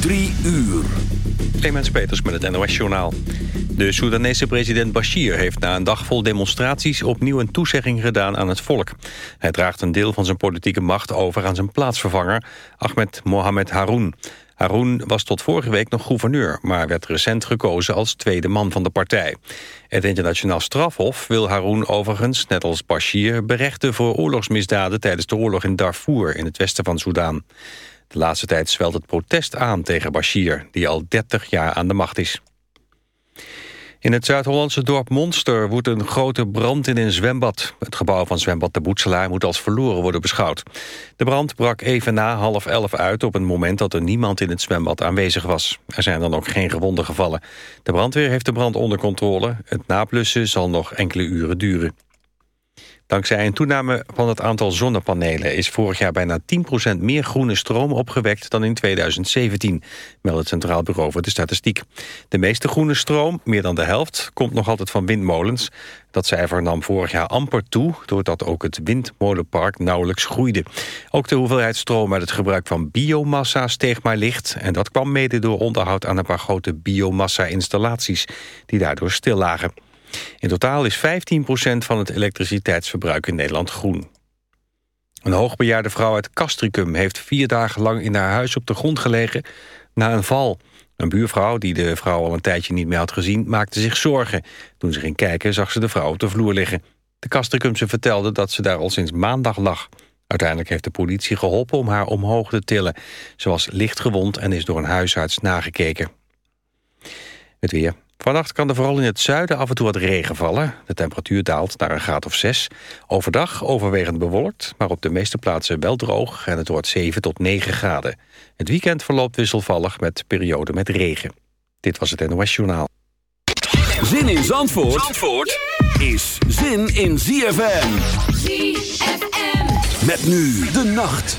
Drie uur. Clemens Peters met het NOS-journaal. De Soedanese president Bashir heeft na een dag vol demonstraties... opnieuw een toezegging gedaan aan het volk. Hij draagt een deel van zijn politieke macht over aan zijn plaatsvervanger... Ahmed Mohamed Haroun. Haroun was tot vorige week nog gouverneur... maar werd recent gekozen als tweede man van de partij. Het internationaal strafhof wil Haroun overigens, net als Bashir... berechten voor oorlogsmisdaden tijdens de oorlog in Darfur... in het westen van Soedan. De laatste tijd zwelt het protest aan tegen Bashir... die al 30 jaar aan de macht is. In het Zuid-Hollandse dorp Monster woedt een grote brand in een zwembad. Het gebouw van zwembad de Boetselaar moet als verloren worden beschouwd. De brand brak even na half elf uit op een moment dat er niemand in het zwembad aanwezig was. Er zijn dan ook geen gewonden gevallen. De brandweer heeft de brand onder controle. Het naplussen zal nog enkele uren duren. Dankzij een toename van het aantal zonnepanelen... is vorig jaar bijna 10% meer groene stroom opgewekt dan in 2017... meldt het Centraal Bureau voor de Statistiek. De meeste groene stroom, meer dan de helft, komt nog altijd van windmolens. Dat cijfer nam vorig jaar amper toe... doordat ook het windmolenpark nauwelijks groeide. Ook de hoeveelheid stroom uit het gebruik van biomassa steeg maar licht... en dat kwam mede door onderhoud aan een paar grote biomassa-installaties... die daardoor stil lagen. In totaal is 15% van het elektriciteitsverbruik in Nederland groen. Een hoogbejaarde vrouw uit Castricum heeft vier dagen lang in haar huis op de grond gelegen na een val. Een buurvrouw, die de vrouw al een tijdje niet meer had gezien, maakte zich zorgen. Toen ze ging kijken, zag ze de vrouw op de vloer liggen. De Castricumse vertelde dat ze daar al sinds maandag lag. Uiteindelijk heeft de politie geholpen om haar omhoog te tillen. Ze was licht gewond en is door een huisarts nagekeken. Het weer. Vannacht kan er vooral in het zuiden af en toe wat regen vallen. De temperatuur daalt naar een graad of 6. Overdag overwegend bewolkt, maar op de meeste plaatsen wel droog... en het wordt 7 tot 9 graden. Het weekend verloopt wisselvallig met perioden met regen. Dit was het NOS Journaal. Zin in Zandvoort, Zandvoort is zin in ZFM. ZFM. Met nu de nacht.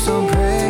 some praise.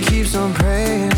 keeps on praying.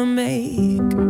wanna make.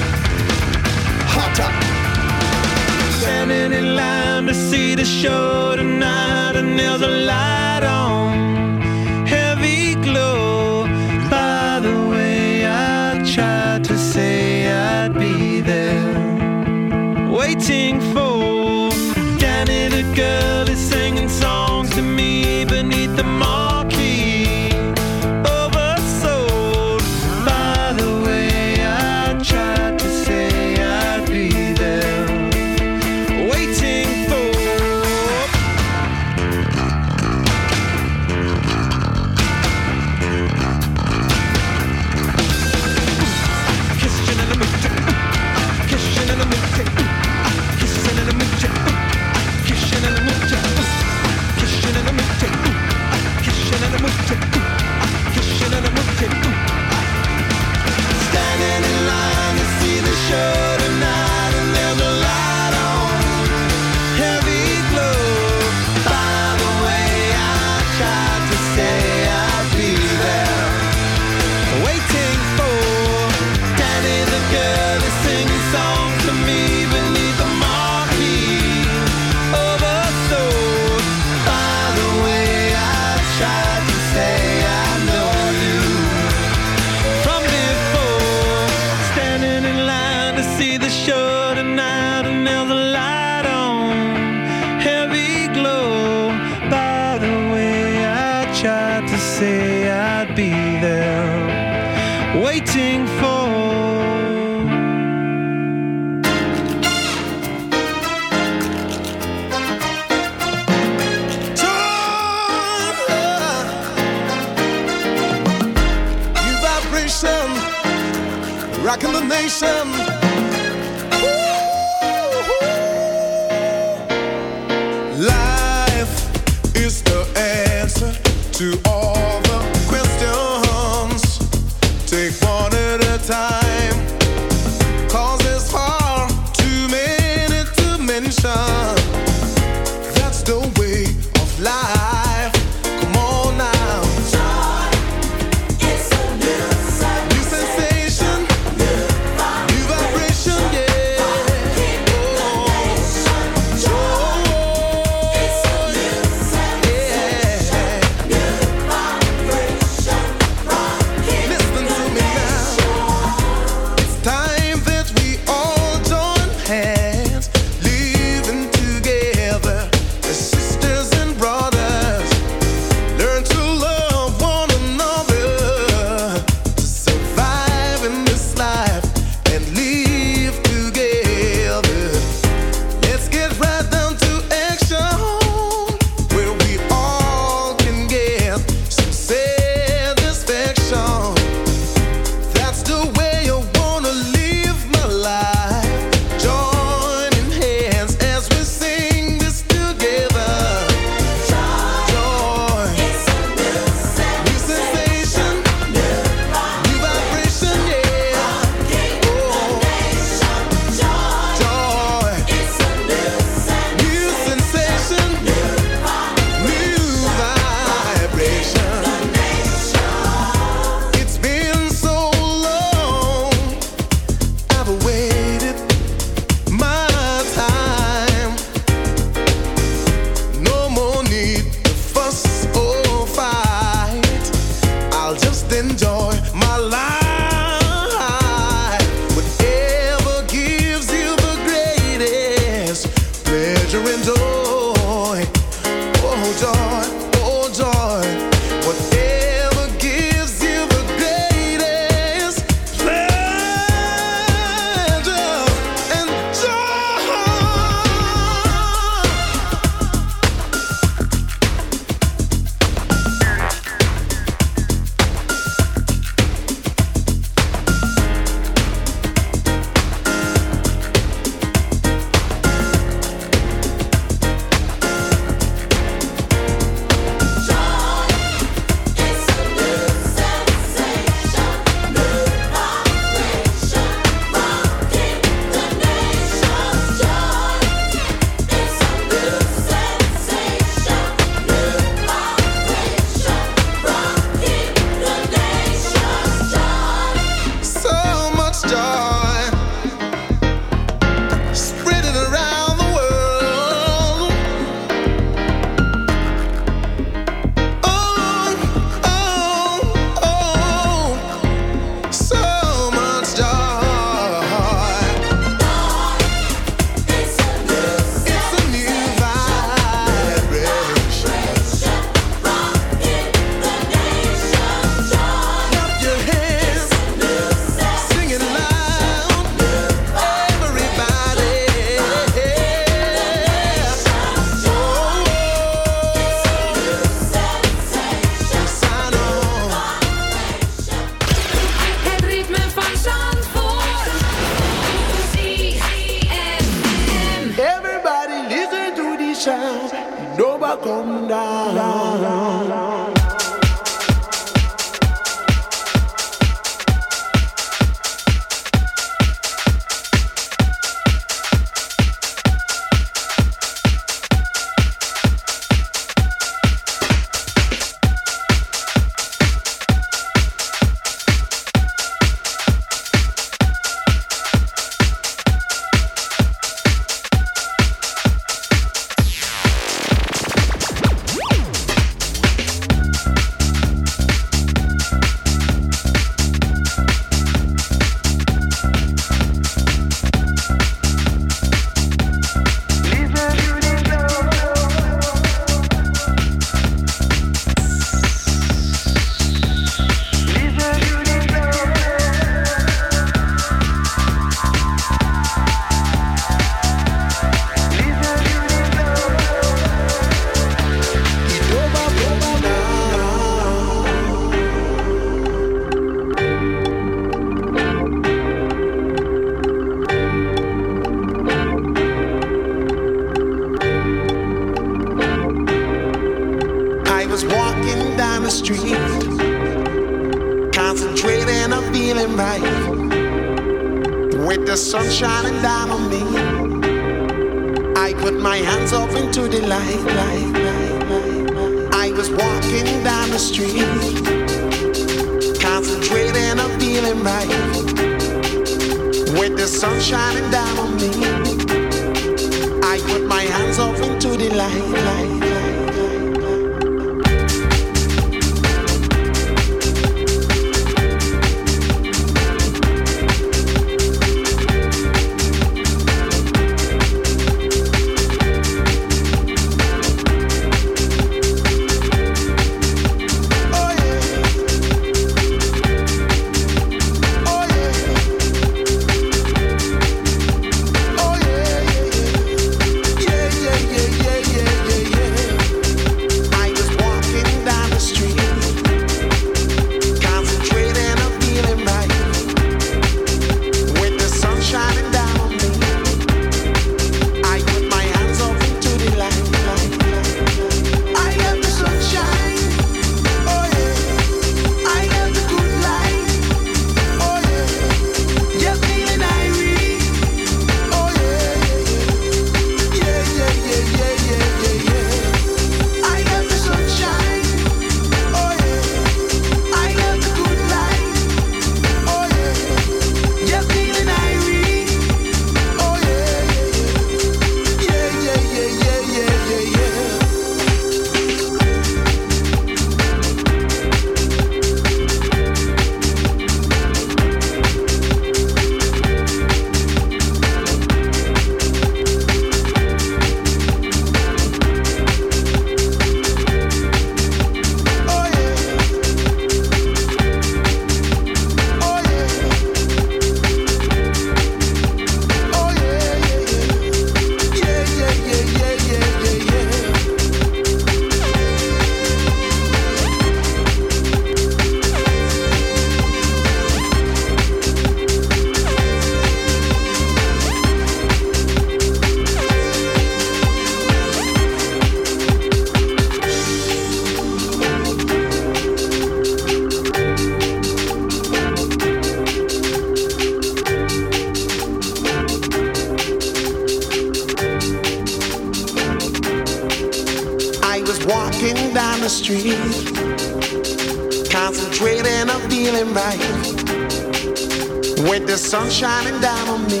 with the sun shining down on me.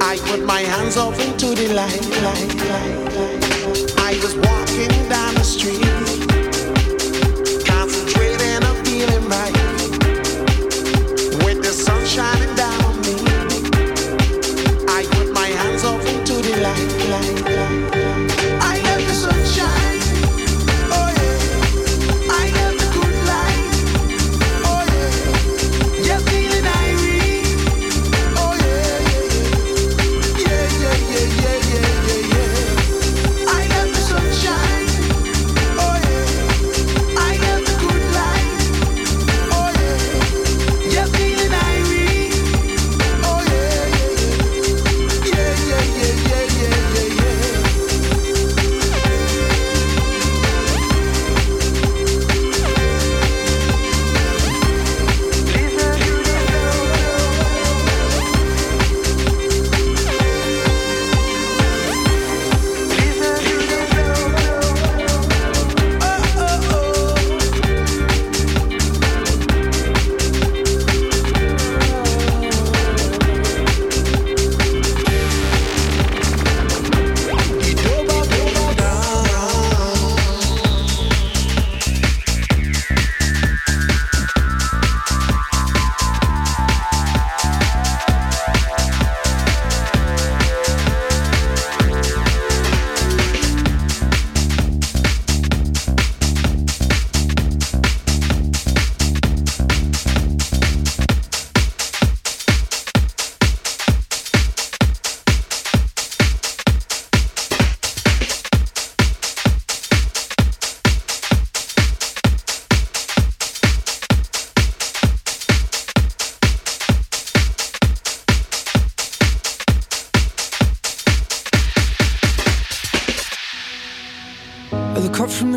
I put my hands up into the light, light, light, light. I was walking down the street.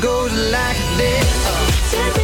goes like this.